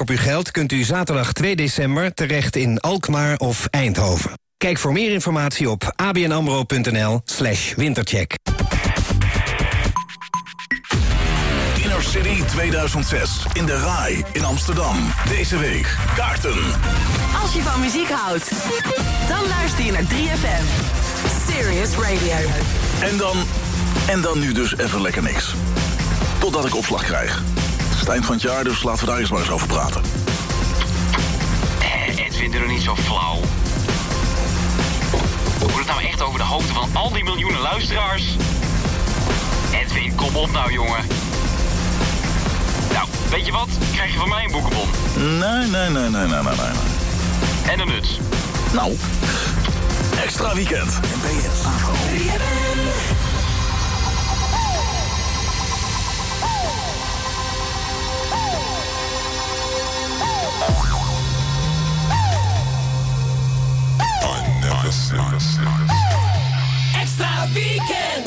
Op uw geld kunt u zaterdag 2 december terecht in Alkmaar of Eindhoven. Kijk voor meer informatie op abnamro.nl slash wintercheck. Inner City 2006 in de RAI in Amsterdam. Deze week kaarten. Als je van muziek houdt, dan luister je naar 3FM. Serious Radio. En dan, en dan nu dus even lekker niks. Totdat ik opslag krijg. Het is het eind van het jaar, dus laten we daar eens maar eens over praten. Eh, Edwin, doe er niet zo flauw. Wordt het nou echt over de hoogte van al die miljoenen luisteraars? Edwin, kom op nou, jongen. Nou, weet je wat? Krijg je van mij een boekenbon. Nee, nee, nee, nee, nee, nee, nee. En een muts. Nou, extra weekend. NPS Extra weekend.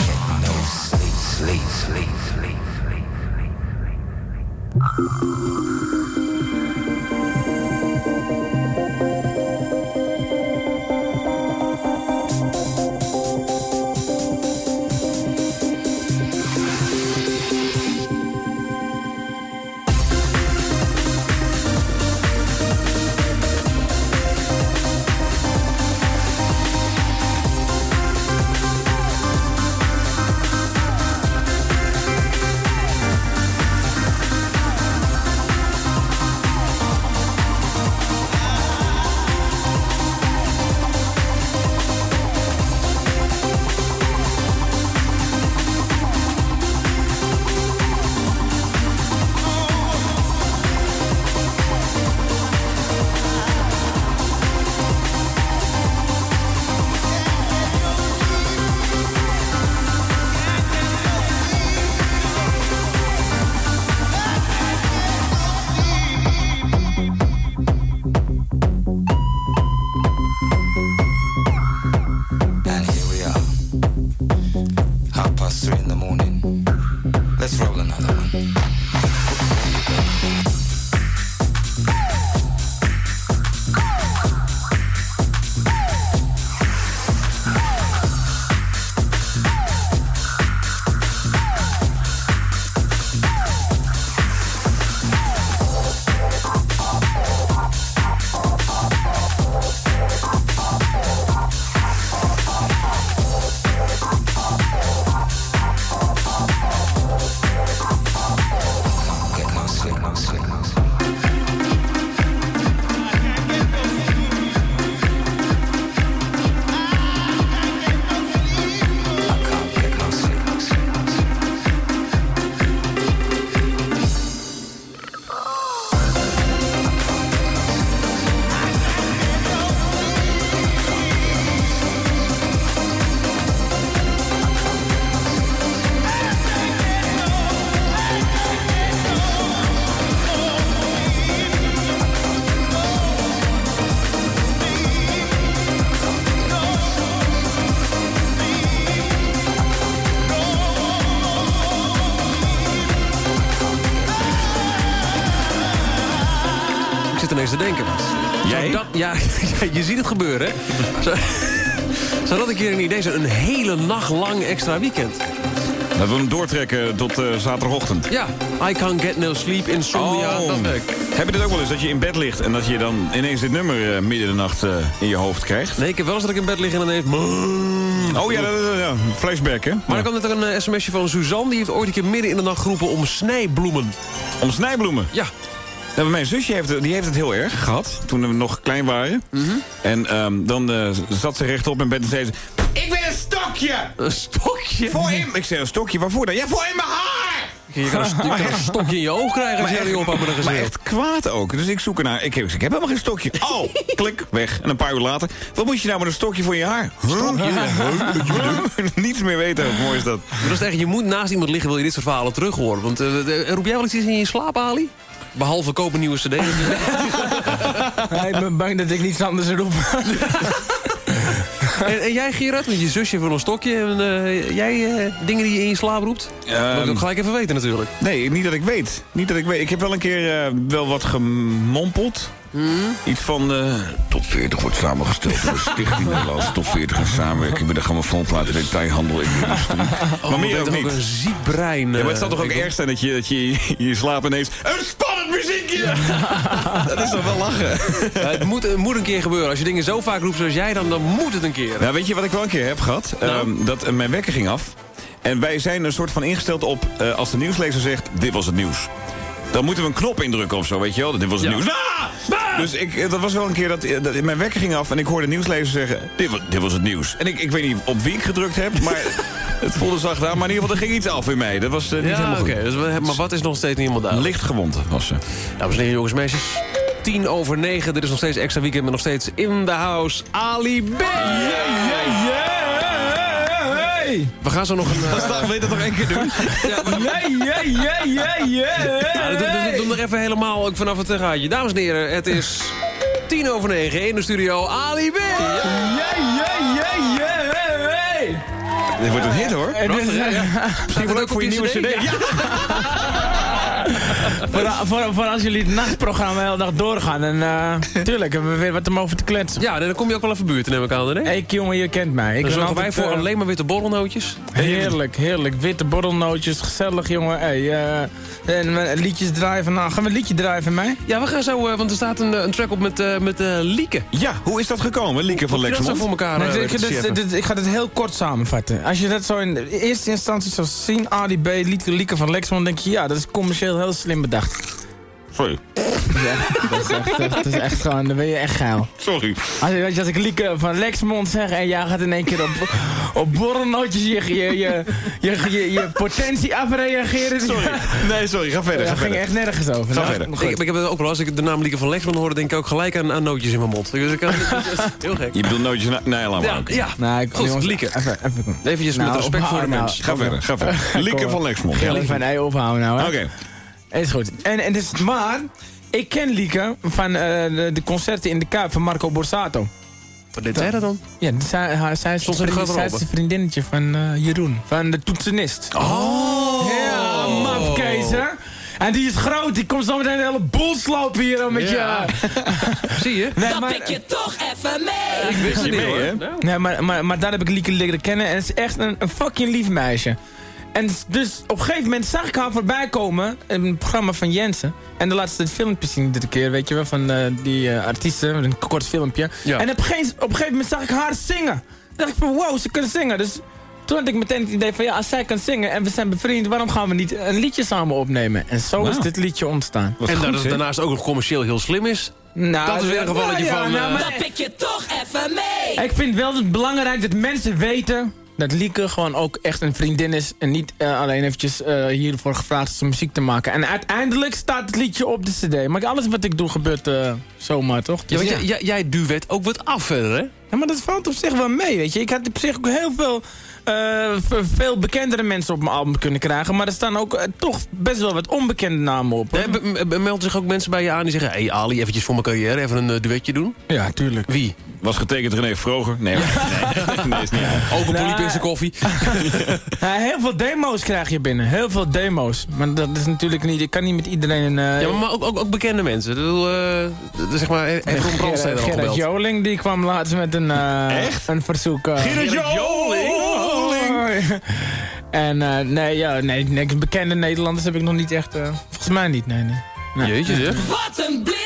sleep, sleep, sleep, sleep. Zit ineens te denken. Jij? Ja, je ziet het gebeuren, hè? Zou, zou dat een idee zijn? Een hele nacht lang extra weekend. Dat we hem doortrekken tot eh, zaterdagochtend. Ja, I can't get no sleep, insomnia, Oh. dat leuk. Heb je dit ook wel eens, dat je in bed ligt... en dat je dan ineens dit nummer eh, midden in de nacht eh, in je hoofd krijgt? Nee, ik heb wel eens dat ik in bed lig en ineens... Oh ja, dat, dat- ja, flashback, hè? Maar er kwam net ook een sms'je van Suzanne. Die heeft ooit een keer midden in de nacht geroepen om snijbloemen. Om snijbloemen. Ja, Ja, mijn zusje heeft, het- die heeft het heel erg gehad, toen we nog klein waren. Mhm. En ehm, dan eh, zat ze rechtop in bed en zei ze... Ik wil een stokje! een stokje. Voor in... Ik zei, een stokje, waarvoor dan? Ja, voor in mijn haar! Je kan, een, je kan een stokje in je oog krijgen als die op met een Maar echt kwaad ook. Dus ik zoek ernaar. Ik heb, ik heb helemaal geen stokje. Oh, klik, weg. En een paar uur later. Wat moet je nou met een stokje voor je haar? Stokje? Niets meer weten. Hoe mooi is dat? Maar dat is echt, je moet naast iemand liggen, wil je dit soort verhalen terug horen. Want eh, eh, roep jij wel eens iets in je slaap, Ali? Behalve kopen nieuwe cd. Ja, ik ben bang dat ik niets anders roep. en, en jij, Gerard, want je zusje wel een stokje. En, eh, jij eh, dingen die je in je slaap roept? Dat wil ik Ehm, ook gelijk even weten natuurlijk. nee, niet dat ik weet. Niet dat ik weet. Ik heb wel een keer eh, wel wat gemompeld. Iets van... eh, tot 40 wordt samengesteld door de Stichting Nederlandse Top 40 en samenwerking met de grammofoonplaten detailhandel in de industrie. maar meer ook niet. ook een ziek brein. Ja, maar het eh, zal toch ook erg zijn dat je, dat je in je slaap ineens... Een spannend muziekje! dat is toch wel lachen? Ja, het, moet, het moet een keer gebeuren. Als je dingen zo vaak roept zoals jij, dan, dan moet het een keer. Nou, weet je wat ik wel een keer heb gehad? Nou? Ehm, dat eh, mijn wekker ging af. En wij zijn een soort van ingesteld op... eh, als de nieuwslezer zegt, dit was het nieuws. Dan moeten we een knop indrukken of zo, weet je wel? Dit was het nieuws. Ah! Dus ik, eh, dat was wel een keer dat, eh, dat mijn wekker ging af... en ik hoorde de nieuwslezer zeggen, dit was, dit was het nieuws. En ik, ik weet niet op wie ik gedrukt heb, maar het voelde zacht aan. Maar in ieder geval, er ging iets af in mij. Dat was eh, niet Ja, helemaal oké. goed. Dus maar wat is nog steeds niet helemaal duidelijk? Licht gewond was ze. Dames en heren, jongens en meisjes. Tien over negen. Dit is nog steeds extra weekend, maar nog steeds in the house. Ali B. We gaan zo nog een... Staan, weet dat nog één keer doen? Yeah, yeah, yeah, yeah, ja, doe, nog even helemaal ook vanaf het gaatje. Dames en heren, het is tien over negen in de studio. Ali B. Dit wordt een hit, hoor. Prachtig? Ja. Misschien wel ook voor je nieuwe cd. Voor, voor, voor als jullie het nachtprogramma de hele dag doorgaan. En uh, tuurlijk hebben we weer wat om over te kletsen. Ja, dan kom je ook wel even buurten, neem ik aan. Hè? Ik jongen, je kent mij. Ik Dan wij voor eh, alleen maar witte borrelnootjes. Heerlijk, heerlijk. Witte borrelnootjes, gezellig jongen. Hey, eh, en eh, liedjes draaien. Nou, gaan we een liedje draaien van mij? Ja, we gaan zo, eh, want er staat een, eh, een track op met, eh met eh, Lieke. Ja, hoe is dat gekomen, Lieke van je dat zo Lexmond? voor elkaar Nee, eh, ik, dit- dit- ik ga het heel kort samenvatten. Als je dat zo in eerste instantie zou zien, Adi B, Lieke, Lieke van Lexmond, denk je, ja, dat is commercieel heel slim bedacht. Sorry. Ja, dat is echt, echt- dat is echt gewoon, dan ben je echt geil. Sorry. Als, weet je, als ik Lieke van Lexmond zeg en jij gaat in één keer op, op borrelnootjes je, je, je, je, je, je potentie afreageren. Sorry. Nee, sorry. Ga verder. Dat Ga ging echt nergens over. Ga Nou, verder. Ik, ik heb het ook wel, als ik de naam Lieke van Lexman hoorde, denk ik ook gelijk aan, aan nootjes in mijn mond. Dus ik kan, heel gek. Je bedoelt nootjes... na- Nee, laat maar Ja, ook. ja. Nou, ik, Goed, jongens, Lieke. Even, even. Eventjes Nou, met respect voor de mens. Ga verder, ga verder. Lieke van Lexmond. Ja, Ja. Lieke van, hey, ophouden nou, hè. Oké. Is goed. En, en dus, maar, ik ken Lieke van eh, de, de concerten in de Kuip van Marco Borsato. Wat deed zij dat dan? Ja, zij, haar- zij is, Stond ze in de vriend- zij is garderobe? een vriendinnetje van eh, Jeroen. Van de toetsenist. Oh! Ja, hè? En die is groot, die komt zo meteen een hele boel slopen hier met Ja. je... Zie je? Nee, Dat maar, pik je toch even mee. Ik wist het je niet mee, hoor. hè? Nee, maar, maar, maar daar heb ik Lieke leren kennen en het is echt een, een fucking lief meisje. En dus op een gegeven moment zag ik haar voorbij komen in een programma van Jensen. En de laatste filmpje zien dit keer, weet je wel, van eh, die eh, artiesten, een kort filmpje. Ja. En op een, gegeven, op een gegeven moment zag ik haar zingen. Toen dacht ik van, wow, ze kunnen zingen. Dus toen had ik meteen het idee van, ja, als zij kan zingen en we zijn bevriend, waarom gaan we niet een liedje samen opnemen? En zo is dit liedje ontstaan. Wat En goed, dat het daarnaast ook nog commercieel heel slim is. Nou, Dat is weer een gevalletje ja, van, nou, eh, maar- Dat pik je toch even mee. ik vind wel het belangrijk dat mensen weten dat Lieke gewoon ook echt een vriendin is. En niet eh, alleen eventjes eh, hiervoor gevraagd is om muziek te maken. En uiteindelijk staat het liedje op de cd. Maar alles wat ik doe gebeurt eh, zomaar, toch? Ja, Dus want jij, jij, jij duwt ook wat af hè? Ja, maar dat valt op zich wel mee, weet je. Ik had op zich ook heel veel, eh, veel bekendere mensen op mijn album kunnen krijgen. Maar er staan ook eh, toch best wel wat onbekende namen op. Nee, be- be- melden zich ook mensen bij je aan die zeggen... Hé hey Ali, eventjes voor mijn carrière, even een eh, duetje doen? Ja, tuurlijk. Wie? Was getekend René Vroger? Nee, nee, nee, is niet. Ook een Nou, poliep in zijn koffie. Ja, heel veel demo's krijg je binnen. Heel veel demo's. Maar dat is natuurlijk niet... Ik kan niet met iedereen... eh Ja, maar, maar ook, ook, ook bekende mensen. Ik bedoel, eh, zeg maar, even Ron Brandstede al gebeld. Joling die kwam laatst met een, eh, Echt? een verzoek. Gerard Joling! En eh, nee, ja, nee, nee, bekende Nederlanders heb ik nog niet echt... volgens mij niet, nee, nee. nee. Jeetje zeg. Wat een!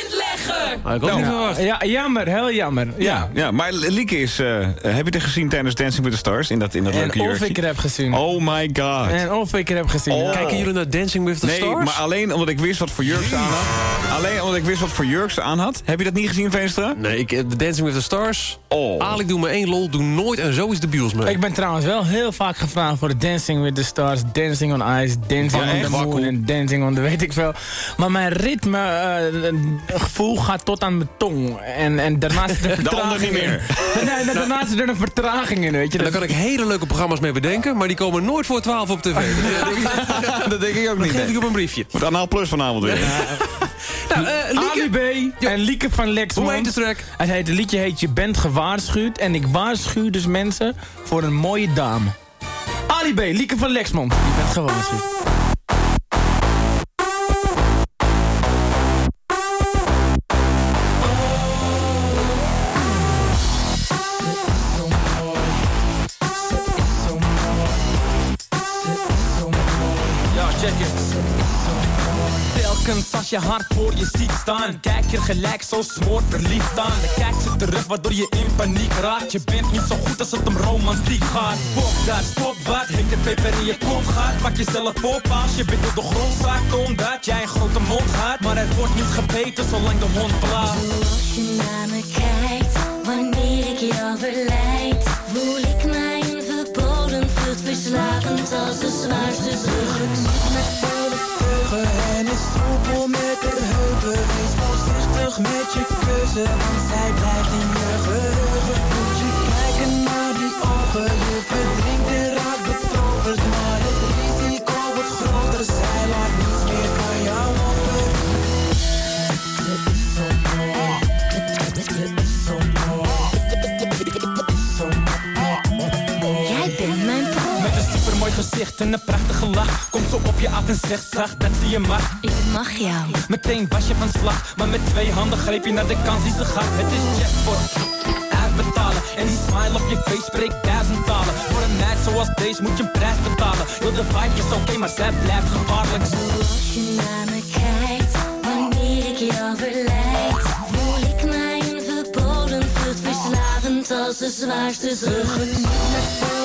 Had ik ook niet verwacht. Ja, jammer, heel jammer. Ja. Ja, ja, maar Lieke is... eh, heb je het gezien tijdens Dancing with the Stars? In dat, in dat En leuke of jurkje? ik er heb gezien. Oh my god. En of ik er heb gezien. Oh. ja. Kijken jullie naar Dancing with the Nee, Stars? maar alleen omdat ik wist wat voor jurk ze aan had. Alleen omdat ik wist wat voor jurk ze aan had. Heb je dat niet gezien, Veenstra? Nee, ik, eh, de Dancing with the Stars. Oh. Ali, doe me één lol, doe nooit en zo is de bios mee. Ik ben trouwens wel heel vaak gevraagd voor de Dancing with the Stars, Dancing on Ice, Dancing Ja, on echt? the Moon Wakkel. en Dancing on the weet ik veel. Maar mijn ritme, eh, gevoel gaat tot aan mijn tong. En, en daarnaast zit er vertraging niet in. meer. Nee, daarnaast zit er een vertraging in, weet je. En daar Dat kan ik hele leuke programma's mee bedenken, maar die komen nooit voor 12 op tv. Dat denk ik- dat ook dat niet. geef ik op een briefje. Wordt Anaal Plus vanavond weer. Nou, eh, Lieke, Ali B en Lieke van Lexmond. hoe heet de track? Het, heet, het liedje heet Je bent gewaarschuwd. En ik waarschuw dus mensen voor een mooie dame. Ali B, Lieke van Lexmond. Je bent gewaarschuwd. Als je hart voor je ziet staan. Kijk je gelijk zo smoort verliefd aan. Dan kijkt ze terug waardoor je in paniek raakt. Je bent niet zo goed als het om romantiek gaat. Pop dat, stop wat, heet de peper in je kont gaat Pak jezelf op als je door de grond zakt Omdat jij een grote mond gaat Maar er wordt niet gebeten zolang de hond blaast. Zoals je naar me kijkt, wanneer ik jou verleid, voel ik mij een verboden vlucht verslavend als de zwaarste zucht. En is soepel met de heupen. Wees voorzichtig met je kussen, want zij blijft in je geheugen. Moet je kijken naar die ogen, je gezicht en een prachtige lach. Komt zo op je af en zegt zacht dat ze je mag Ik mag jou. Meteen was je van slag Maar met twee handen greep je naar de kans die ze gaf. Het is jackpot Uitbetalen En die smile op je face spreekt duizend talen. Voor een meid zoals deze moet je een prijs betalen. Heel de vibe is oké, maar zij blijft gevaarlijk. Zoals je naar me kijkt, wanneer ik jou verleid, voel ik mij een verboden vlucht verslavend als de zwaarste zucht.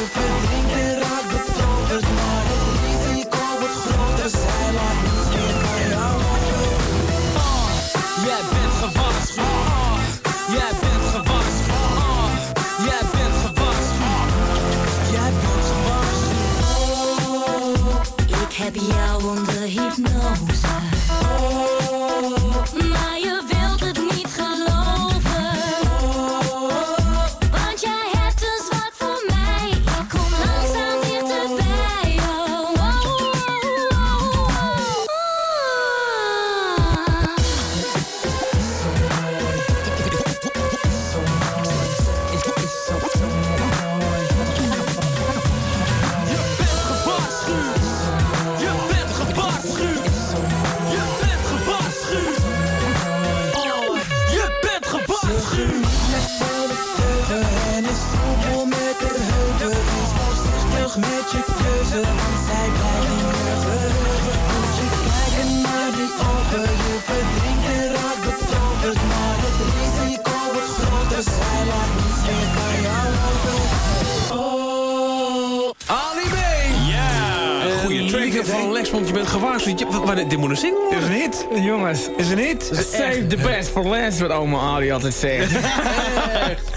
bent gewaarschuwd. Je, wa- wanneer- dit moet een single Dit is worden. een hit. Jongens, Is een hit. save the best for last, wat oma Ali altijd zegt.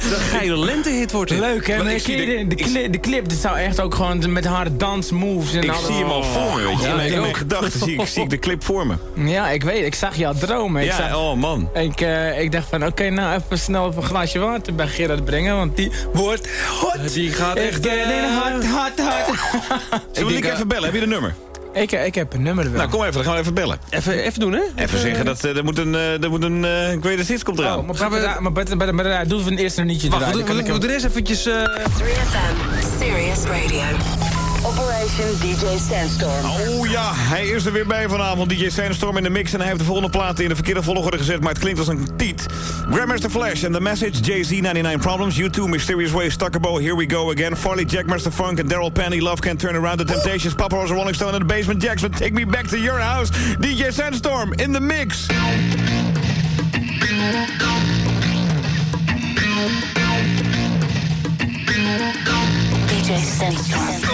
Een geile lentehit wordt dit. Leuk, hè? Ik zie de- de, de, cli- de clip, dit zou echt ook gewoon met haar dansmoves en Ik zie hem al voor me, weet je. Ja, in ik mijn weet- gedachten zie ik, zie ik de clip voor me. Ja, ik weet, ik zag jou dromen. Ik, Ja, zag, oh man. ik, eh, ik dacht van, oké, nou even snel even een glaasje water bij Gerard brengen, want die wordt hot. Die gaat echt... Ik ben in eh, hot, hot, hot. Zullen we even bellen? Heb je de nummer? Ik, ik heb een nummer wel. Nou, kom even, dan gaan we even bellen. Even, even doen, hè? Even zeggen dat eh, er moet een, eh, er moet een eh greatest hits komt eraan. Oh, maar Gaan we- we... maar bij, bij, bij, bij, doen we een eerste een liedje Wacht, we draaien. doen, rest eventjes... eh, 3FM, Serious Radio. Operation DJ Sandstorm. Oh ja, hij is er weer bij vanavond. DJ Sandstorm in de mix. En hij heeft de volgende platen in de verkeerde volgorde gezet. Maar het klinkt als een tiet. Grandmaster Flash and The Message. Jay-Z 99 Problems. U2 Mysterious Ways. Stuckabo Here We Go Again. Farley Jack Master Funk and Daryl Penny. Love Can't Turn Around. The Temptations. Papa Rose Rolling Stone and The Basement Jackson. Take Me Back to Your House. DJ Sandstorm in the mix. DJ Sandstorm.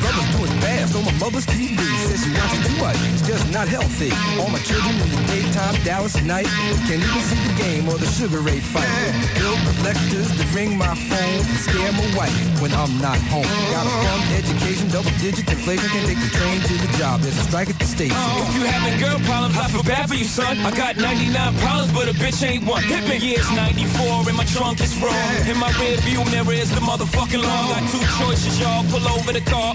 Brother's doing fast on my mother's TV. Says she watches too much. It's just not healthy. All my children in the daytime, Dallas night. Can't even see the game or the Sugar Ray fight. Build reflectors to ring my phone and scare my wife when I'm not home. Got a bum education, double digit inflation. Can't take the train to the job. There's a strike at the station. If you having girl problems, I feel bad for you, son. I got 99 problems, but a bitch ain't one. Hit me. Yeah, it's 94, and my trunk is wrong. In my rear view mirror is the motherfucking law. Got two choices, y'all. Pull over the car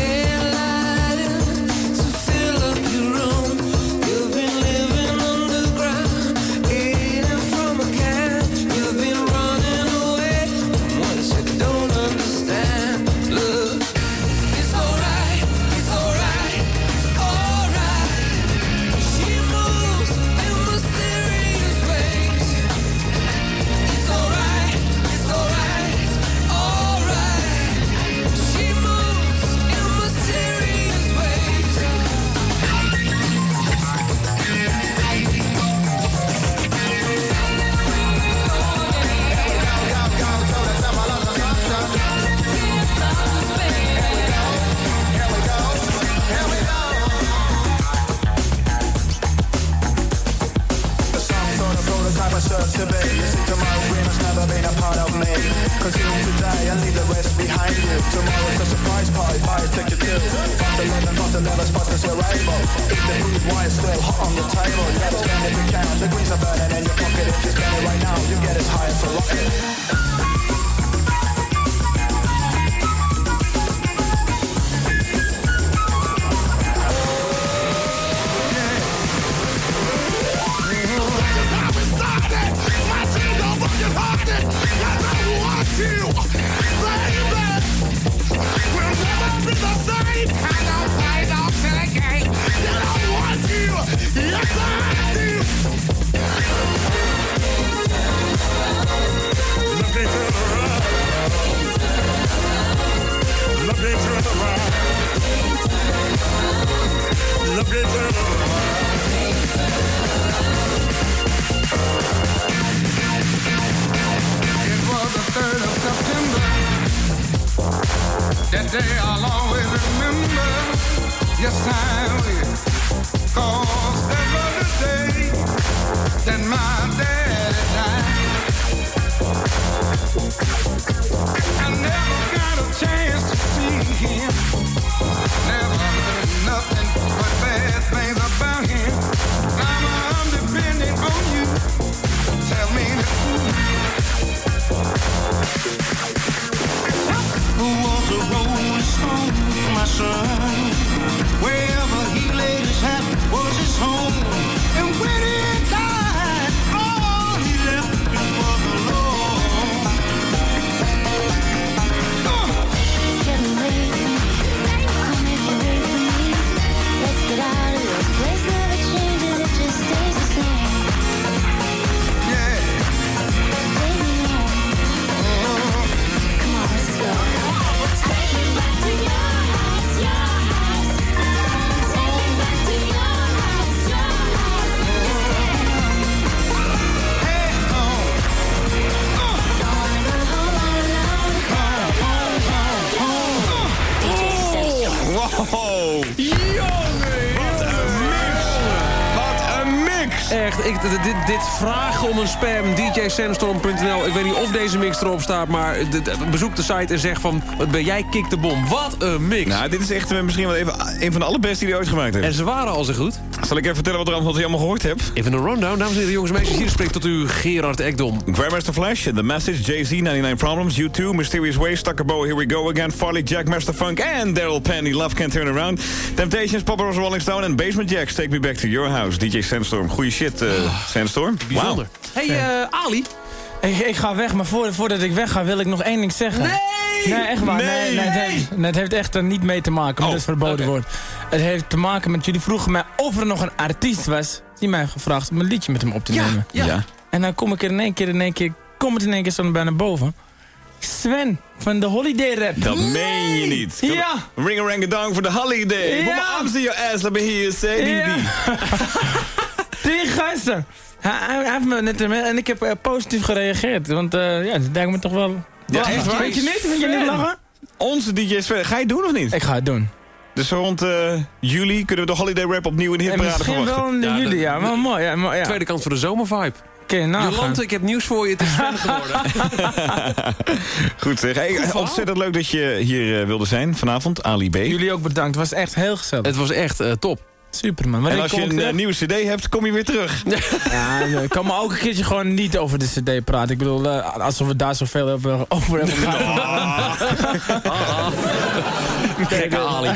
spam, djsandstorm.nl. Ik weet niet of deze mix erop staat, maar d- d- bezoek de site en zeg van... wat ben jij kick de bom. Wat een mix. Nou, dit is echt eh, misschien wel even een van de allerbeste die hij ooit gemaakt heeft. En ze waren al zo goed. Zal ik even vertellen wat er wat je allemaal gehoord hebt? Even een rundown, dames en heren, jongens en meisjes. Hier spreekt tot u Gerard Ekdom. Grandmaster Flash, The Message, Jay-Z, 99 Problems, U2, Mysterious Ways, Tucker Bow, Here We Go Again, Farley, Jack, Master Funk en Daryl Penny, Love Can't Turn Around, Temptations, Papa Ross, Rolling Stone en Basement Jacks, Take Me Back to Your House, DJ Sandstorm. Goeie shit, eh, Sandstorm. Bijzonder. Hey, eh, Ali. Ik, ik ga weg, maar voor, voordat ik weg ga wil ik nog één ding zeggen. Nee! Nee, echt waar. Nee, Nee! nee, het, heeft, nee, het heeft echt er niet mee te maken, omdat Oh, het verboden oké. wordt. Het heeft te maken met, jullie vroegen mij of er nog een artiest was... die mij gevraagd om een liedje met hem op te nemen. Ja. En dan kom ik er in één keer, in één keer, kom het in één keer zo naar boven. Sven van de Holiday Rap. Dat meen je niet. Ja. Ring a rang a dong for the holiday. Ja. Put my arms in your ass, let me hear you say die, Ja. die. Die gasten. Hij, heeft me net en ik heb eh, positief gereageerd. Want eh, ja, dat lijkt me toch wel... Ja, echt waar? Weet je niet? Vind je niet lachen? Onze DJ Sven, ga je het doen of niet? Ik ga het doen. Dus rond eh, juli kunnen we de holiday rap opnieuw in de hitparade misschien verwachten. wel in Ja, juli, ja. Maar mooi, ja. Maar, ja. Tweede kant voor de zomervibe. Jolante, ik heb nieuws voor je. Het is Sven geworden. Goed zeg. Hey, ontzettend leuk dat je hier eh, wilde zijn vanavond, Ali B. Jullie ook bedankt. Het was echt heel gezellig. Het was echt eh, top. Super, man. En als je een eh, terug? nieuwe cd hebt, kom je weer terug. Ja, ik kan me ook een keertje gewoon niet over de cd praten. Ik bedoel, eh, alsof we daar zoveel hebben, over hebben gehad. Gekke Ali.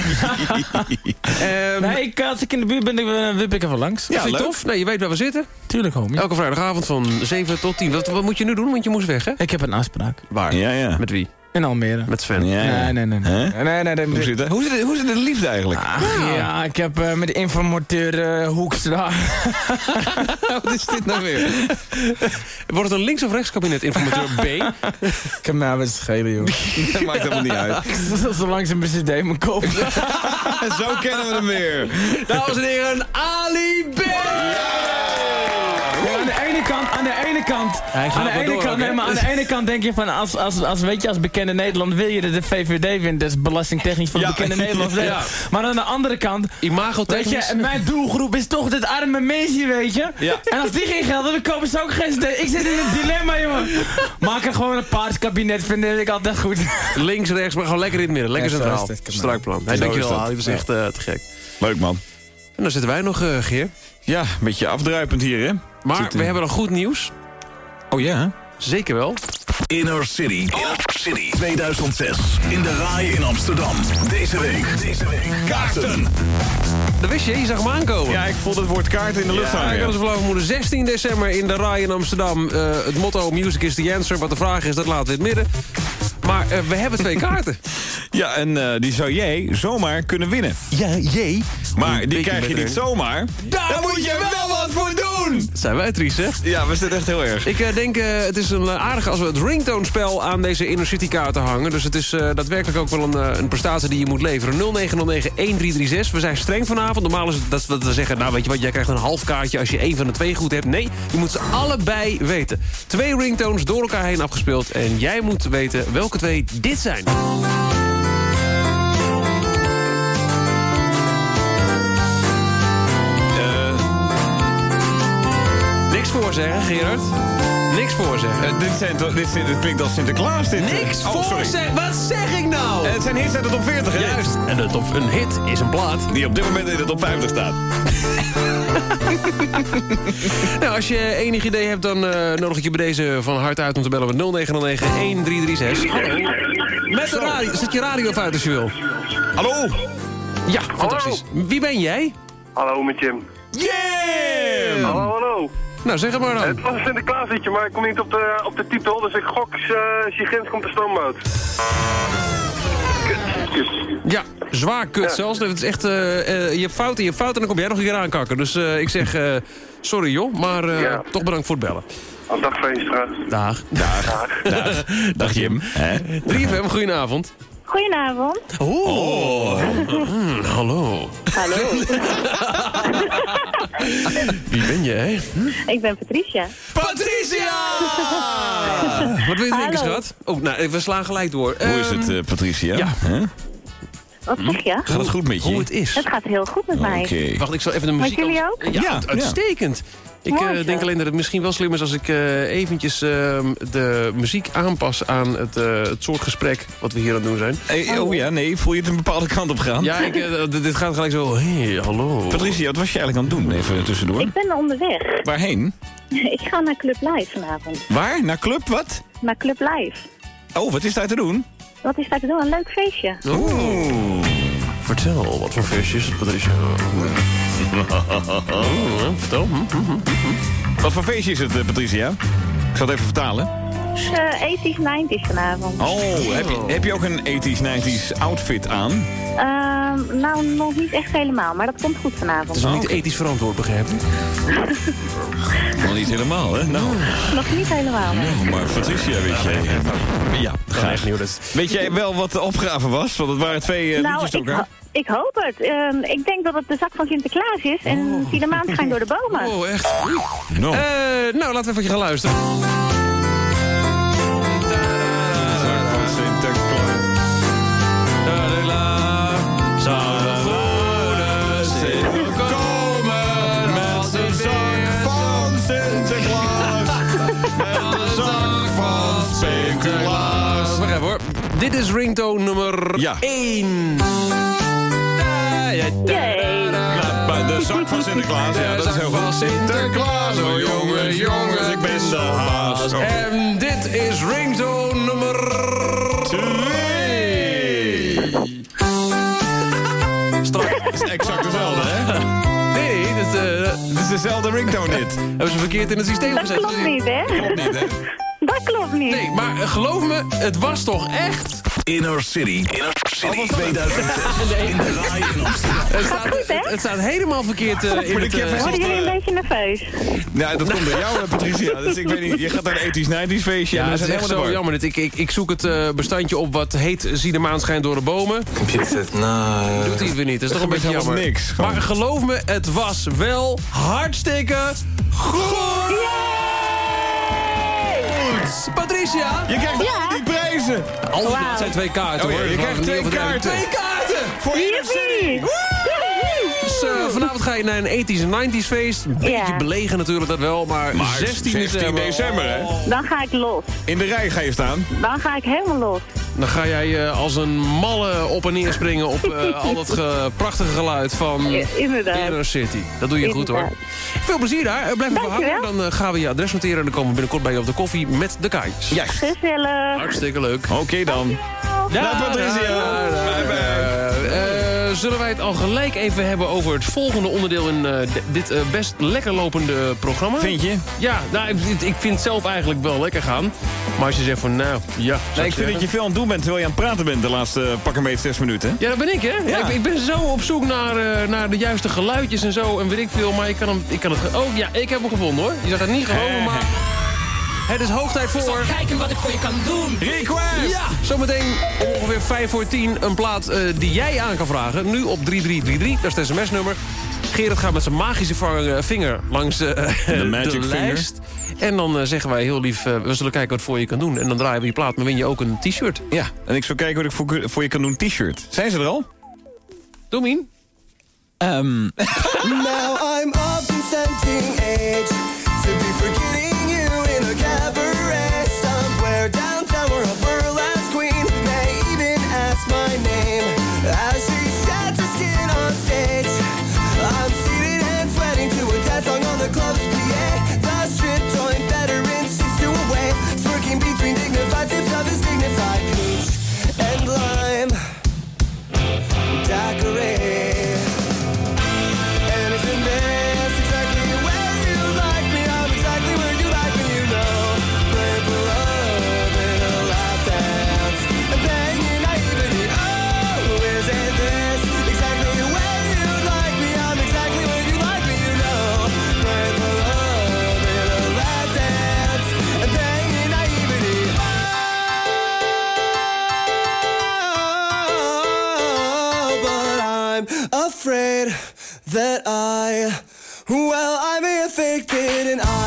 Ehm, Nee, ik, als ik in de buurt ben, dan eh, wip ik even langs. ja, vind je leuk. tof? Nee, je weet waar we zitten. Tuurlijk, homie. Elke vrijdagavond van 7 tot 10. Wat, wat moet je nu doen? Want je moest weg, hè? Ik heb een afspraak. Waar? Ja, ja. Met wie? In Almere. Met Sven. Ja, ja. Nee, nee, nee. nee. Nee, nee, nee, Hoe zit het? Hoe zit zit de liefde eigenlijk? Ach, ja, ik heb eh, met de informateur eh, Hoekstra. Wat is dit nou weer? Wordt het een links- of rechtskabinet informateur B? ik heb mij wat schelen, joh. Dat maakt helemaal niet uit. Zolang ze mijn cd me kopen. Zo kennen we hem weer. Dames en heren, Ali B! Kant, Hij aan de ene door kant, nee, maar aan de ene kant denk je van, als, als, als, weet je, als bekende Nederland wil je dat de VVD wint, dat is belastingtechnisch voor Ja. de bekende Nederlanders. Ja. Maar aan de andere kant, weet Imago-technisch. je, mijn doelgroep is toch dit arme meisje, weet je. Ja. En als die geen geld hebben, dan kopen ze ook geen. Ik zit in een dilemma, jongen. Maak er gewoon een paars kabinet, vind ik altijd goed. Links, rechts, maar gewoon lekker in het midden. Lekker centraal. is het. Strak plan. Hey, dankjewel. Ali. Dat was echt eh, te gek. Leuk man. En dan zitten wij nog, eh Geer. Ja, een beetje afdruipend hier hè. Maar Zit, eh, we hebben nog goed nieuws. Oh ja? Zeker wel. Inner City. Inner City 2006. In de Rai in Amsterdam. Deze week. Deze week. Kaarten. Dat wist je, je zag hem aankomen. Ja, ik voelde het woord kaart in de lucht Ja, hangen. ik ja. vanaf moeder 16 december in de RAI in Amsterdam. Eh, het motto Music is the answer. Wat de vraag is, dat laten we in het midden. Maar eh, we hebben twee kaarten. Ja, en eh, die zou jij zomaar kunnen winnen. Ja, jee. Maar die krijg je niet zomaar. Daar moet je wel wat voor doen! Dat zijn wij, Tries, hè? Ja, we zitten echt heel erg. Ik eh, denk, eh, het is een aardige als we het ringtone-spel aan deze Inner City kaarten hangen. Dus het is eh, daadwerkelijk ook wel een, eh, een prestatie die je moet leveren. 0909-1336. We zijn streng vanavond. Normaal is het dat we, dat we zeggen, nou weet je wat, jij krijgt een half kaartje als je één van de twee goed hebt. Nee, je moet ze allebei weten. Twee ringtones door elkaar heen afgespeeld. En jij moet weten welke twee dit zijn. Eh, Niks voorzeggen, Gerard. Niks voorzeggen. eh, dit, zijn, dit, zijn- dit klinkt als Sinterklaas dit. Niks oh, voorzeggen. Wat zeg ik nou? Eh, Het zijn hits uit de top 40, hè? Juist. En de top, een hit is een plaat. Die op dit moment in de top 50 staat. Nou, als je enig idee hebt, dan eh, nodig ik je bij deze van harte uit om te bellen met 0909-1336. Hallo. Met de radio. Zet je radio even uit als je wil. Hallo? Ja, fantastisch. Wie ben jij? Hallo met Jim. Jim! Hallo, hallo. Nou, zeg het maar dan. Het was een Sinterklaasliedje, maar ik kom niet op de, op de titel, dus ik gok uh, Sigins komt de stoomboot. Kut. Ja, zwaar kut zelfs. Het is echt, eh, eh, je hebt fout en je hebt fout en dan kom jij nog een keer aankakken. Dus eh, ik zeg, eh, sorry joh, maar eh, Ja. toch bedankt voor het bellen. Oh, dag Veenstra. Dag. Dag. Dag. Dag Jim. Hè? 3FM, goedenavond. Goedenavond. Oh. Mm, hallo. Hallo. Wie ben jij? Ik ben Patricia. Patricia! Wat wil je drinken, schat? Oh, nou, we slaan gelijk door. Hoe is Ehm, het, eh, Patricia? ja. Hè? Wat zeg je? Gaat het goed met je? Hoe het is. Het gaat heel goed met mij. Oké. Wacht, ik zal even de Met muziek... jullie op- ook? Ja, Ja, uit- uitstekend. Ik Mooi eh, zo. denk alleen dat het misschien wel slim is als ik eh, eventjes ehm, de muziek aanpas aan het, eh, het soort gesprek wat we hier aan het doen zijn. Hey, oh ja, nee, voel je het een bepaalde kant op gaan? Ja, ik, eh, dit dit gaat gelijk zo, hey, hallo. Patricia, wat was je eigenlijk aan het doen? Even tussendoor. Ik ben onderweg. Waarheen? Ik ga naar Club Live vanavond. Waar? Naar club? Wat? Naar Club Live. Oh, wat is daar te doen? Wat is daar te doen? Een leuk feestje. Oeh. Vertel, wat voor feestje is het, Patricia? Vertel. Wat voor feestje is het, eh, Patricia? Ik zal het even vertalen. Uh, 80s, 90s vanavond. Oh, heb je, heb je ook een 80s, 90s outfit aan? Ehm, nou, nog niet echt helemaal, maar dat komt goed vanavond. Het is nog niet ethisch verantwoord, begrijp ik? Nog niet helemaal, hè? Nou, Nog niet helemaal. nee. nou, maar Patricia, weet jij... Ja, graag. echt nieuw. Dat is... Weet jij wel wat de opgave was? Want het waren twee eh, Nou, liedjes ik, hoop het. Ehm, ik denk dat het de zak van Sinterklaas is en zie de maan schijnt door de bomen. Oh, echt? Nou, Eh, nou, laten we even gaan luisteren. Dit is ringtone nummer Ja. 1. Yay. Ja, de zak van Sinterklaas, ja, dat is heel goed. Sinterklaas, oh jongens, jongens, ik ben de haas. Oh. En dit is ringtone nummer 2. Strak. Dat is exact dezelfde, hè? Nee, dit, eh, Het is dezelfde ringtone dit. hebben ze verkeerd in het systeem Dat gezet. klopt niet, hè? Klopt niet, hè? Dat klopt niet. Nee, maar eh, geloof me, het was toch echt... Inner City. Inner City 2006. In de in Amsterdam. Het staat, goed, hè? het staat helemaal verkeerd eh, in het... eh, Worden jullie een beetje nerveus? Nou, dat komt door jou, hè, Patricia. Dus ik weet niet, je gaat naar een 80s, 90s feestje Ja, het is zijn echt helemaal zo jammer. Ik, ik, ik zoek het eh, bestandje op wat heet Zie de maan schijnt door de bomen. Computer zegt, nou... Doet hij weer niet. Dat is toch een beetje jammer. niks, gewoon. Maar geloof me, het was wel hartstikke goed. Patricia! Je krijgt al die prijzen. Oh, zijn twee kaarten Oh ja, hoor. je Dus krijgt we twee kaarten. Twee kaarten! Voor Inner City. Yippie! Dus eh, vanavond ga je naar een 80s en 90s feest. Een beetje Ja. belegen natuurlijk dat wel, maar, Maar 16, 16 december, hè? Dan ga ik los. In de rij ga je staan. Dan ga ik helemaal los. Dan ga jij eh, als een malle op en neer springen op eh, al dat ge- prachtige geluid van Ja, inderdaad. City. Dat doe je goed hoor. Veel plezier daar. Blijf even Dankjewel. hangen. Dan gaan we je adres noteren en dan komen we binnenkort bij je op de koffie met de kaartjes. Juist. Gezellig. Hartstikke leuk. Oké dan. Dag Patricia. Bye bye. Zullen wij het al gelijk even hebben over het volgende onderdeel in eh, dit eh, best lekker lopende programma? Vind je? Ja, nou, ik, ik vind het zelf eigenlijk wel lekker gaan. Maar als je zegt van nou, ja. Nee, ik vind dat je veel aan het doen bent terwijl je aan het praten bent de laatste pak een beetje zes minuten. Ja, dat ben ik, hè? Ja. Ik, ik ben zo op zoek naar, eh, naar de juiste geluidjes en zo. En weet ik veel, maar ik kan hem... Ik kan het, oh, ja, ik heb hem gevonden, hoor. Je zag het niet geloven, maar... Het is hoogtijd voor... Kijken wat ik voor je kan doen. Request! Ja, zometeen om ongeveer 5 voor 10 een plaat eh, die jij aan kan vragen. Nu op 3333, dat is het sms-nummer. Gerrit gaat met zijn magische eh, vinger langs eh, de, magic finger. lijst. En dan zeggen wij heel lief, we zullen kijken wat voor je kan doen. En dan draaien we je plaat, maar win je ook een t-shirt. Ja, en ik zal kijken wat ik voor, voor je kan doen. T-shirt. Zijn ze er al? Domien? Ehm... I'm and I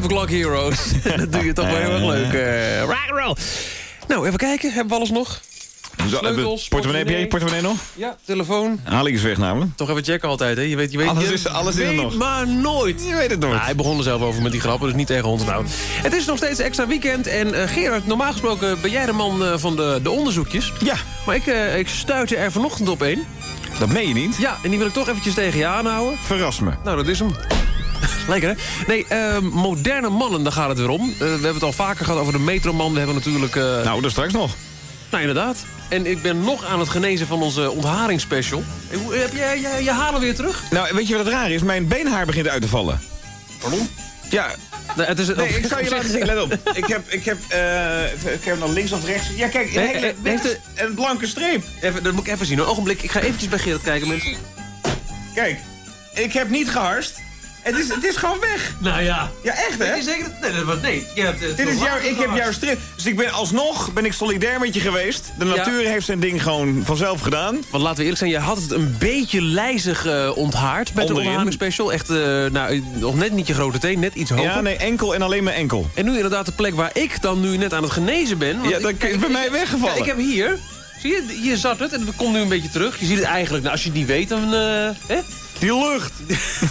5 o'clock heroes. dat doe je toch wel heel erg leuk. Uh, rock roll. Nou, even kijken. Hebben we alles nog? Sleutels, portemonnee, heb portemonnee nog? Ja, telefoon. Ali is weg. Toch even checken altijd, hè? Je weet, je weet, alles is, alles is er nog. maar nooit. Je weet het nooit. Nou, hij begon er zelf over met die grappen, dus niet tegen ons nou. Het is nog steeds extra weekend. En eh, Gerard, normaal gesproken ben jij de man eh, van de, de onderzoekjes. Ja. Maar ik, uh, ik stuitte er vanochtend op één. Dat meen je niet? Ja, en die wil ik toch eventjes tegen je aanhouden. Verras me. Nou, dat is hem. Lekker, hè? Nee, ehm, moderne mannen, daar gaat het weer om. Eh, we hebben het al vaker gehad over de metroman. We hebben natuurlijk... Eh, nou, daar straks nog. Nou, inderdaad. En ik ben nog aan het genezen van onze ontharingsspecial. Eh, heb jij je, je weer terug? Nou, weet je wat het raar is? Mijn beenhaar begint uit te vallen. Pardon? Ja. Het is, nee, ik kan je laten zien, let op. ik heb, ik heb, uh, ik heb dan links of rechts. Ja, kijk, een, hele, heeft een blanke streep. Even, dat moet ik even zien. Een ogenblik, ik ga eventjes bij Gerrit kijken. mensen. Kijk, ik heb niet geharst. Het is, het is gewoon weg. Nou ja. Ja, echt, hè? Je zeker? Nee, dat was- nee. Je hebt, eh, Dit is jouw, ik heb jouw strip. Dus ik ben alsnog ben ik solidair met je geweest. De Ja. natuur heeft zijn ding gewoon vanzelf gedaan. Want laten we eerlijk zijn, je had het een beetje lijzig eh, onthaard met Onderin. de ontharingsspecial. Echt, eh, nou, nog net niet je grote teen, net iets hoger. Ja, nee, enkel en alleen mijn enkel. En nu inderdaad de plek waar ik dan nu net aan het genezen ben. want Ja, dat is bij mij weggevallen. Ja, ik heb hier, zie je, hier zat het en het komt nu een beetje terug. Je ziet het eigenlijk, nou, als je het niet weet, dan... eh, hè? Die lucht.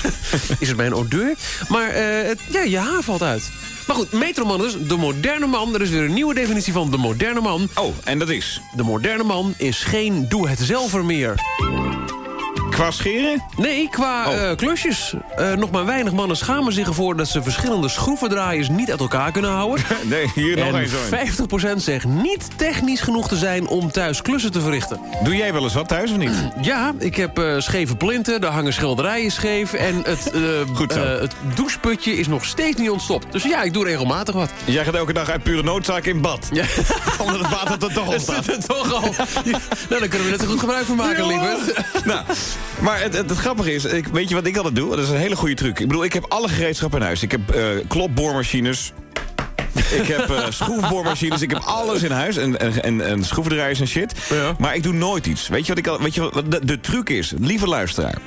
is het bij een odeur. Maar eh, het- ja, je haar valt uit. Maar goed, metroman dus, de moderne man. Er is weer een nieuwe definitie van de moderne man. Oh, en dat is? De moderne man is geen doe-het-zelver meer. Qua scheren? Nee, qua Oh. eh, klusjes. Eh, nog maar weinig mannen schamen zich ervoor... dat ze verschillende schroevendraaiers niet uit elkaar kunnen houden. Nee, hier nog en eens zo. 50% zegt niet technisch genoeg te zijn om thuis klussen te verrichten. Doe jij wel eens wat thuis of niet? Ja, ik heb eh, scheve plinten, daar hangen schilderijen scheef... en het, Goed zo. het doucheputje is nog steeds niet ontstopt. Dus ja, ik doe regelmatig wat. Jij gaat elke dag uit pure noodzaak in bad. Ja. Omdat het water er toch Het staat. zit er toch al. nou, daar kunnen we net zo goed gebruik van maken, lieverd. nou, maar het, het, het grappige is, ik, weet je wat ik altijd doe? Dat is een hele goede truc. Ik bedoel, ik heb alle gereedschappen in huis. Ik heb eh klopboormachines. ik heb eh, schroefboormachines. Ik heb alles in huis. En, en, en, en schroevendraaiers en shit. Ja. Maar ik doe nooit iets. Weet je wat, ik al, weet je wat de, de truc is? Lieve luisteraar.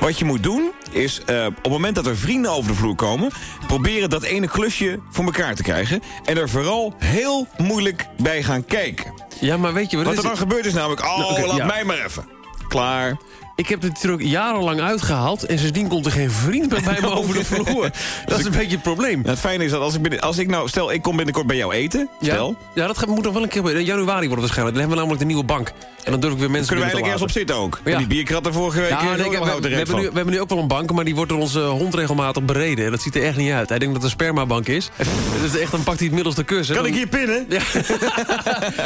Wat je moet doen, is eh, op het moment dat er vrienden over de vloer komen... proberen dat ene klusje voor elkaar te krijgen. En er vooral heel moeilijk bij gaan kijken. Ja, maar weet je wat, Wat er dan gebeurt is namelijk... Oh, Nou, oké, laat ja. mij maar even. Klaar. Ik heb dit truc jarenlang uitgehaald... en sindsdien komt er geen vriend bij me over de vloer. Dat is een beetje het probleem. Het fijne is dat als ik, binnen, als ik nou... Stel, ik kom binnenkort bij jou eten. Stel. Ja, ja dat gaat, moet nog wel een keer... In januari wordt het waarschijnlijk. Dan hebben we namelijk de nieuwe bank. En dan durf ik weer mensen Kunnen we eigenlijk ergens op zitten ook? En die bierkratten vorige week... Ja, nee, ik we, we, hebben nu, we hebben nu ook wel een bank, maar die wordt door onze hond regelmatig bereden. En dat ziet er echt niet uit. Hij denkt dat het een spermabank is. Dus echt, dan pakt hij het middelste kussen. Kan Dan- ik hier pinnen? Ja.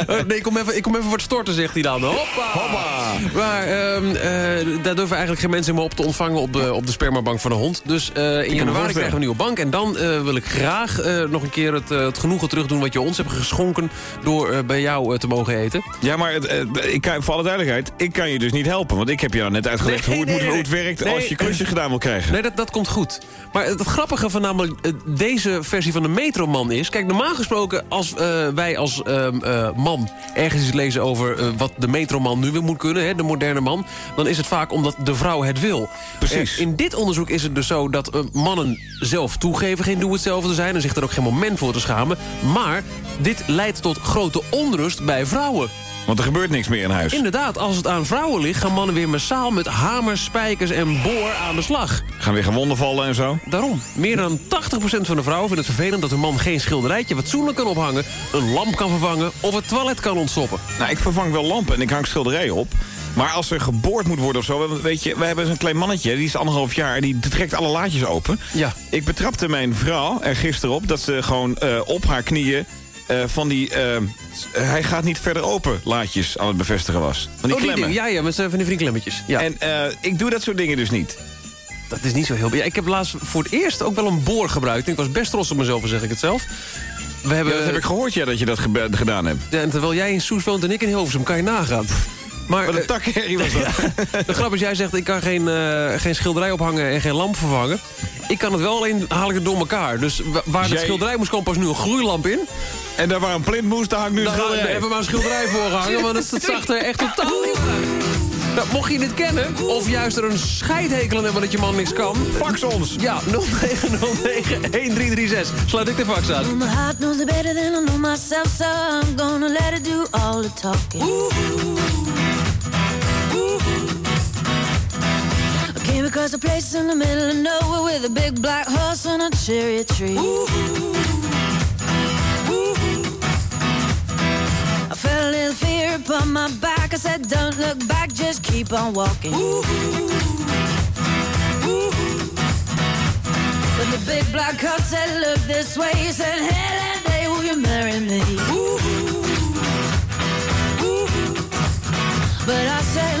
Oh, nee, ik kom, even, ik kom even wat storten, zegt hij dan. Hoppa! Maar ehm, eh, daar durven eigenlijk geen mensen meer op te ontvangen op de, op de spermabank van de hond. Dus eh, in januari krijgen we een nieuwe bank. En dan eh, wil ik graag eh, nog een keer het, eh, het genoegen terug doen wat je ons hebt geschonken... door eh, bij jou eh, te mogen eten. Ja, maar het, eh, ik kan, voor alle duidelijkheid, ik kan je dus niet helpen. Want ik heb je nou net uitgelegd Nee, hoe, het nee, moet, hoe het werkt als je klusje gedaan wil krijgen. Nee, dat, dat komt goed. Maar het, grappige van namelijk eh, deze versie van de Metroman is... Kijk, normaal gesproken, als eh, wij als ehm, eh, man ergens iets lezen over... eh, wat de Metroman nu weer moet kunnen, hè, de moderne man... dan is het vaak omdat de vrouw het wil. Precies. Eh, in dit onderzoek is het dus zo dat eh, mannen zelf toegeven... geen doe-hetzelfde te zijn en zich er ook geen moment voor te schamen. Maar dit leidt tot grote onrust bij vrouwen. Want er gebeurt niks meer in huis. Inderdaad, als het aan vrouwen ligt... gaan mannen weer massaal met hamers, spijkers en boor aan de slag. Gaan weer gewonden vallen en zo. Daarom. Meer dan 80% van de vrouwen vindt het vervelend dat hun man geen schilderijtje fatsoenlijk kan ophangen, een lamp kan vervangen of het toilet kan ontstoppen. Nou, ik vervang wel lampen en ik hang schilderijen op. Maar als er geboord moet worden of zo... Weet je, we hebben zo'n klein mannetje, die is anderhalf jaar... en die trekt alle laadjes open. Ja. Ik betrapte mijn vrouw er gisteren op... dat ze gewoon eh, op haar knieën eh, van die... eh, hij gaat niet verder open laadjes aan het bevestigen was. Van die oh, klemmen. Ja, ja, met van die vriendklemmetjes. Ja. En ik doe dat soort dingen dus niet. dat is niet zo heel... Ja, ik heb laatst voor het eerst ook wel een boor gebruikt. Ik was best trots op mezelf, zeg ik het zelf. We hebben, Ja, dat heb ik gehoord, ja, dat je dat gedaan hebt. Ja, en terwijl jij in Soes woont en ik in Hilversum, kan je nagaan. Maar, Wat een eh, takherrie was dat. De grap is, jij zegt ik kan geen, eh, geen schilderij ophangen en geen lamp vervangen. Ik kan het wel, alleen haal ik het door elkaar. Dus wa- waar Jij- de schilderij moest komen, pas nu een gloeilamp in. En daar waar een plint moest, daar hangt nu een Daar schilderij. hebben we maar een schilderij voor gehangen, want het, het zag er echt totaal niet uit. Nou, mocht je dit kennen, of juist er een scheidhekel aan hebben dat je man niks kan... Fax ons! Ja, 0909-1336. Sluit ik de fax aan. My heart knows it better than I know myself, so I'm gonna let it do all the talking. Across a place in the middle of nowhere with a big black horse and a cherry tree. Ooh ooh, I felt a little fear upon my back. I said, Don't look back, just keep on walking. But the big black horse said, Look this way. He said, Hey, that day, will you marry me? But I said,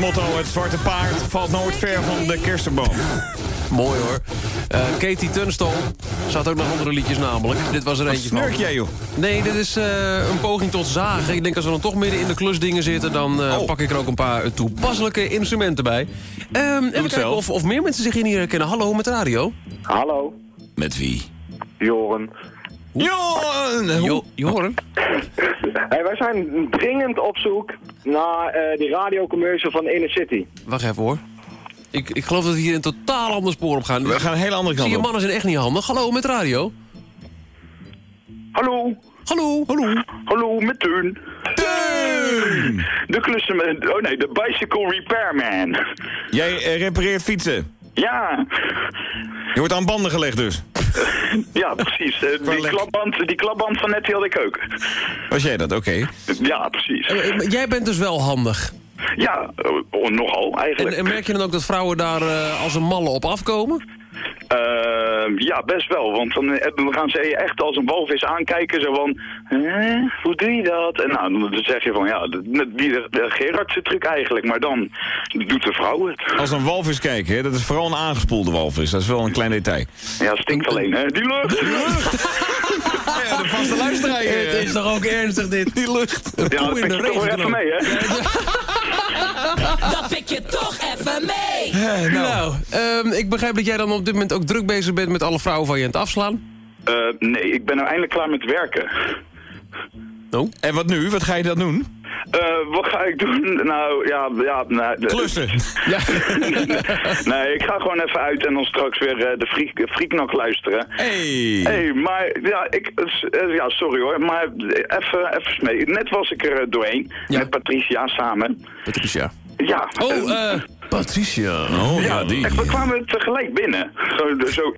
Motto het zwarte paard valt nooit ver van de kersenboom. Mooi hoor. Eh, Katie Tunstall. Had ook nog andere liedjes namelijk. Dit was er eentje van. snurk jij, joh? Nee, dit is eh, een poging tot zagen. Ik denk als we dan toch midden in de klusdingen zitten... dan Oh. eh, pak ik er ook een paar toepasselijke instrumenten bij. Ehm even kijken zelf. of, of meer mensen zich in hier herkennen. Hallo met de radio. Hallo, Met wie? Joren. Joren! Jo Joren? Hey, wij zijn dringend op zoek naar eh, die radiocommercial van Inner City. Wacht even hoor. Ik, ik geloof dat we hier een totaal ander spoor op gaan. We gaan een hele andere Zie kant je op. mannen zijn echt niet handig. Hallo met radio. Hallo, Hallo. Hallo. hallo, met Teun. Teun! De klussen, oh nee, de bicycle repairman. Jij eh, repareert fietsen. Ja, Je wordt aan banden gelegd dus. ja, precies. Eh, die, klapband, die klapband van net die had ik ook. Was jij dat? Oké. Ja, precies. Eh, maar Jij bent dus wel handig. Ja, oh, nogal En, eigenlijk. en merk je dan ook dat vrouwen daar eh, als een malle op afkomen? Eh, ja, best wel. Want dan, eh, dan gaan ze je echt als een walvis aankijken. Zo van, hè, hoe doe je dat? En nou, dan zeg je van, ja, die de, Gerardse truc eigenlijk. Maar dan doet de vrouw het. Als een walvis kijken, hè? dat is vooral een aangespoelde walvis. Dat is wel een klein detail. Ja, stinkt alleen, hè? Die lucht! Ja, de vaste luisteraar. Het is toch ook ernstig dit? Die lucht. Ja, dat in pik je toch even mee, hè? Dat pik je toch even mee. Nou, ehm, ik begrijp dat jij dan op dit moment ook druk bezig bent met alle vrouwen van je aan het afslaan. Eh, nee, ik ben nou eindelijk klaar met werken. Oh? En wat nu? Wat ga je dan doen? Eh, wat ga ik doen? Nou, ja, ja... Nou, Klussen. Ja. nee, ik ga gewoon even uit en dan straks weer eh, de friek, frieknak luisteren. Hey. hey, maar ja, ik, ja, sorry hoor, maar even, even mee. Net was ik er doorheen Ja. met Patricia samen. Patricia. Ja. Oh, eh, Patricia. Oh, ja, ja, die. echt, we kwamen tegelijk binnen. Zo, zo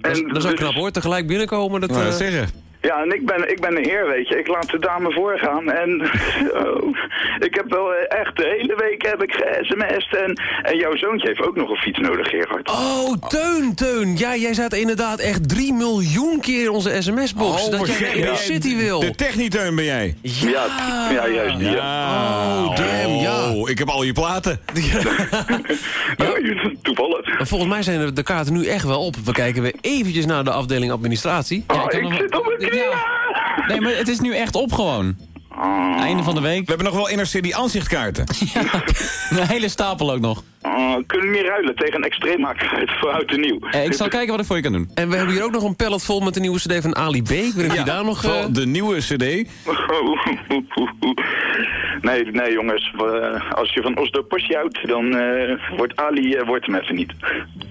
Dat is, dat is ook knap hoor, tegelijk binnenkomen. Dat, Nou, dat eh, zeggen. Ja, en ik ben, ik ben een heer, weet je. Ik laat de dame voorgaan. En oh, ik heb wel eh, echt de hele week heb ik ge-sms'd. En, en jouw zoontje heeft ook nog een fiets nodig, Gerard. Oh, Teun, Teun. Ja, jij zat inderdaad echt 3 miljoen keer in onze sms-box. Oh, dat jij Ja, City wil. De technieteun ben jij. Ja, ja juist. die, Ja. Oh, damn, ja. Oh, ik heb al je platen. Oh, toevallig. Volgens mij zijn er de kaarten nu echt wel op. We kijken weer eventjes naar de afdeling administratie. Oh, ik nog- zit op knieën. Nee, maar het is nu echt op gewoon. Oh, Einde van de We week. hebben nog wel Inner City aanzichtkaarten. Een hele stapel ook nog. oh, kunnen we niet ruilen tegen een extrema kaart voor oud en nieuw. Eh, ik zal kijken wat ik voor je kan doen. En we hebben hier ook nog een pallet vol met de nieuwe cd van Ali B. Ik weet niet of je daar nog... eh, Vooral de nieuwe cd. Nee, nee jongens, we- als je van Osdorposje houdt, dan eh, wordt Ali eh, wordt hem even niet.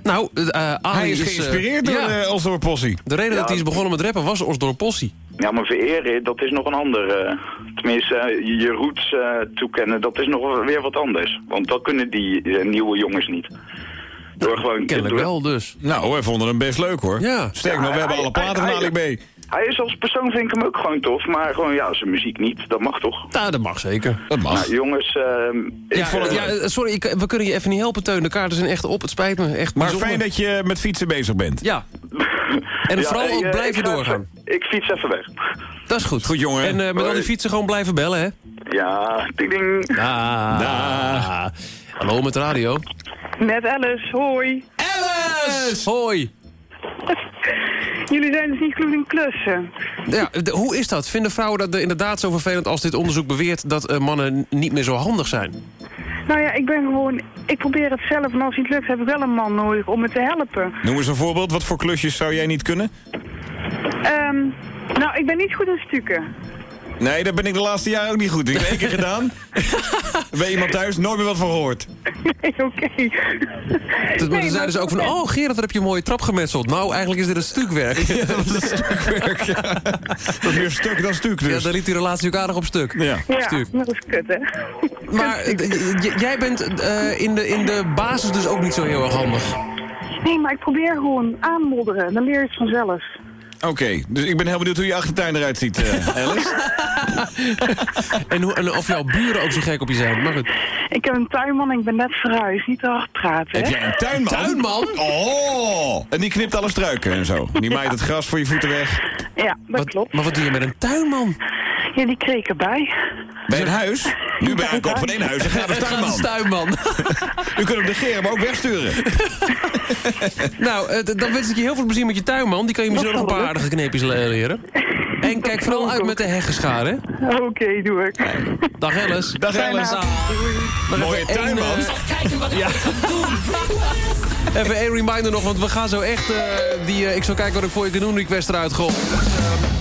Nou, eh, Ali Hij is eh, geïnspireerd door ja. eh, Osdorp Possie. De reden dat hij is begonnen met rappen was Osdorp Possie. Ja, maar vereren, dat is nog een ander. eh, tenminste, eh, je roots eh, toekennen, dat is nog weer wat anders. Want dat kunnen die eh, nieuwe jongens niet. Door gewoon... Kennelijk door- wel dus. Nou, wij vonden hem best leuk hoor. Ja. Sterk Ja, nog, we hebben alle platen van Ali B. Hij is als persoon vind ik hem ook gewoon tof, maar gewoon ja, zijn muziek niet. Dat mag toch? Nou, dat mag zeker. Dat mag. Nou, jongens, ehm, ik Ja, vond het ja, eh, sorry, ik, we kunnen je even niet helpen, Teun. De kaarten zijn echt op, het spijt me. Echt Maar bijzonder. fijn dat je met fietsen bezig bent. Ja. En Ja, vooral ook eh, blijven ik doorgaan. even- ik fiets even weg. Dat is goed. Goed, jongen. En eh, met al die fietsen gewoon blijven bellen, hè? Ja, ding ding. Ah. Hallo met de radio. Met Alice, hoi. Alice! Hoi. Jullie zijn dus niet goed in klussen. Ja, de- hoe is dat? Vinden vrouwen dat inderdaad zo vervelend als dit onderzoek beweert... dat eh, mannen niet meer zo handig zijn? Nou ja, ik ben gewoon... Ik probeer het zelf en als het niet lukt heb ik wel een man nodig om me te helpen. Noem eens een voorbeeld. Wat voor klusjes zou jij niet kunnen? Ehm, nou, ik ben niet goed in stukken. Nee, dat ben ik de laatste jaren ook niet goed. Ik heb één keer gedaan. Bij iemand thuis, nooit meer wat van gehoord. Nee, oké. Dat, maar dan zeiden ze ook van... Oh, Gerard, daar heb je een mooie trap gemetseld. Nou, eigenlijk is dit een stukwerk. Ja, dat is een stukwerk, ja. Dat is meer stuk dan stuk Ja, dus. daar liep die relatie ook aardig op stuk. Ja. Ja, Stuk. dat is kut, hè. Maar eh, jij bent eh, in, de, in de basis dus ook niet zo heel erg handig. Nee, maar ik probeer gewoon aanmodderen. Dan leer je het vanzelf. Oké, dus ik ben heel benieuwd hoe je achtertuin eruit ziet, eh, Alice. En, hoe, en of jouw buren ook zo gek op je zijn. Maar goed. Ik heb een tuinman en ik ben net verhuisd. Niet te hard praten, Heb jij een tuinman? Tuinman? Oh! En die knipt alle struiken en zo. Die maait het gras voor je voeten weg. Ja, dat Wat, klopt. maar wat doe je met een tuinman? Ja, die kreeg erbij. Bij een huis? Nu bij aankoop van één huis, dan gaat de tuinman. tuinman. U kunt hem negeren, maar ook wegsturen. nou, eh, dan wens ik je heel veel plezier met je tuinman. Die kan je misschien nog een paar aardige kneepjes le- leren. En kijk vooral uit met de heggenschade. hè? Oké, doe ik. Dag Alice. Dag Alice. Dag. Nog Mooie tuinman. eh, Kijken wat ik kan doen. Even één reminder nog, want we gaan zo echt... eh, die, eh, ik zal kijken wat ik voor je kan doen, request eruit gooien. Dus, eh,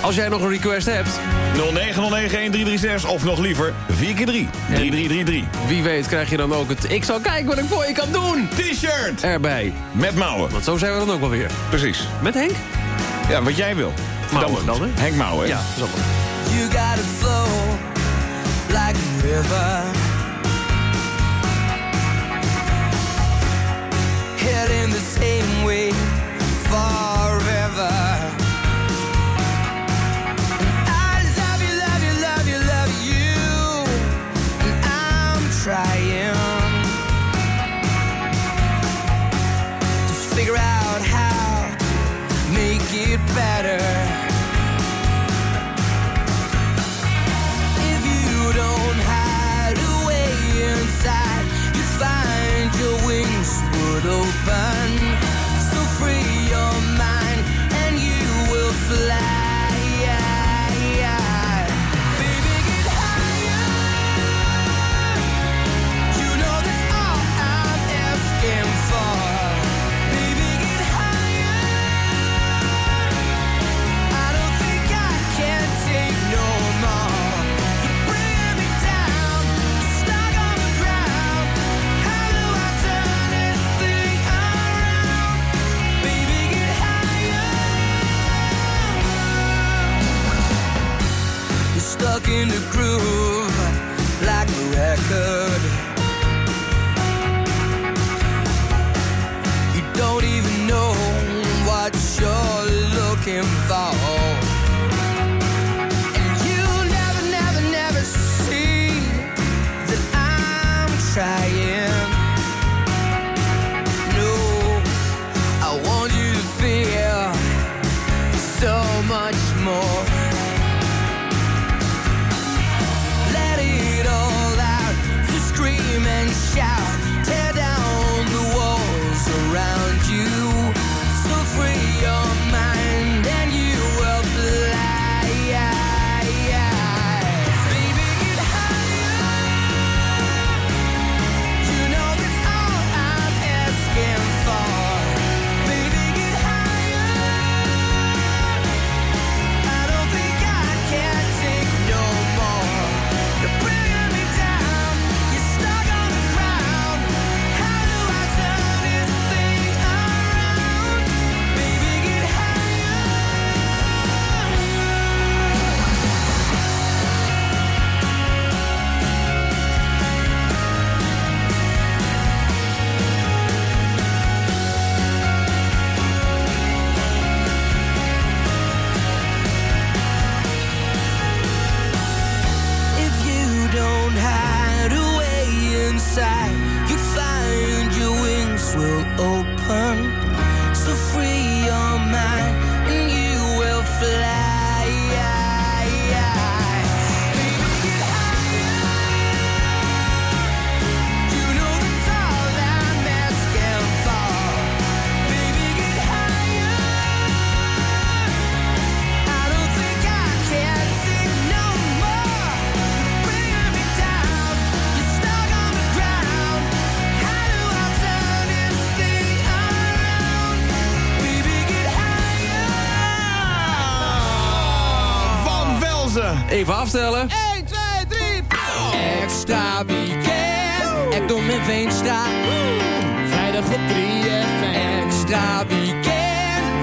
als jij nog een request hebt, 0909-1336 of nog liever 4 keer 3 3333 wie weet krijg je dan ook het... Ik zal kijken wat ik voor je kan doen. T-shirt Erbij. met mouwen. Want zo zijn we dan ook wel weer. Precies. Met Henk? Ja, wat jij wil. Mouwen dan, hè? Henk Mouwen. hè? Ja, dat is allemaal. You gotta flow like a river. Heading the same way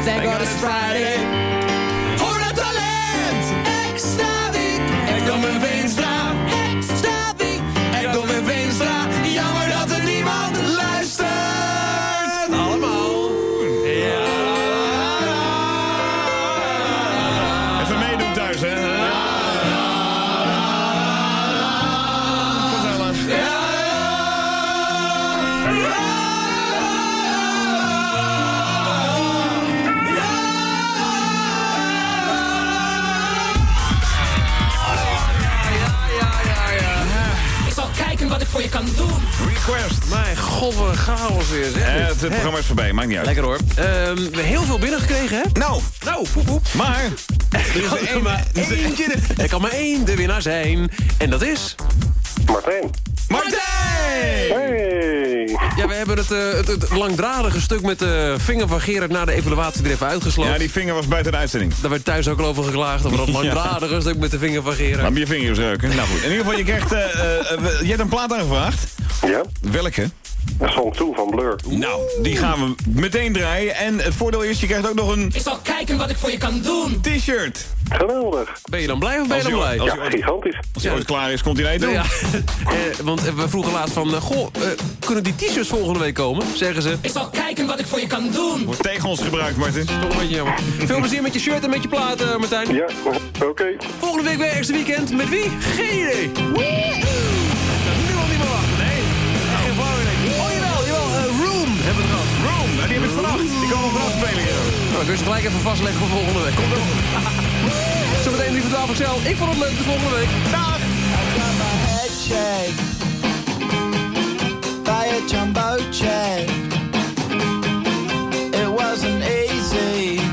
Thank God it's Friday. Request. Mijn god, wat een chaos weer. Zeg. Eh, het programma is voorbij, maakt niet uit. Lekker hoor. Ehm, we hebben heel veel binnengekregen, hè? Nou, Nou, poep, poep. maar... Er is Er er kan maar één... eentje. de- Er kan maar één de winnaar zijn. En dat is... Martijn. Martijn! Hey! Ja, we hebben het, eh, het, het langdradige stuk met de vinger van Gerard na de evaluatie er even uitgesloten. Ja, die vinger was buiten de uitzending. Daar werd thuis ook al over geklaagd, over dat langdradige stuk met de vinger van Gerard. Laat me je vingers ruiken. Nou goed, in ieder geval, je krijgt... eh, eh, eh, je hebt een plaat aangevraagd. Ja, Welke? Song 2 van Blur. Nou, die gaan we meteen draaien. En het voordeel is, je krijgt ook nog een Ik zal kijken wat ik voor je kan doen. t-shirt. Geweldig. Ben je dan blij of ben je dan blij? als Ja, hij- gigantisch. Als hij ooit klaar is, komt hij naar je toe. Ja, eh, want we vroegen laatst van... eh, goh, eh, kunnen die t-shirts volgende week komen? Zeggen ze. Ik zal kijken wat ik voor je kan doen. Wordt tegen ons gebruikt, Martin. Toch een beetje jammer. Veel plezier met je shirt en met je plaat, eh, Martijn. Ja, oké. Volgende week weer extra weekend. Met wie? Geen idee. Welkom vanaf spelen. Je gelijk even vastleggen voor volgende week. Komt erop. Zometeen lieve voor Ik vond het leuk de volgende week. Dag! By a jumbo check. It wasn't easy.